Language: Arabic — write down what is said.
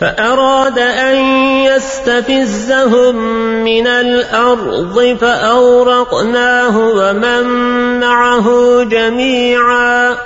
فأراد أن يستفزهم من الأرض فأورقناه ومن معه جميعا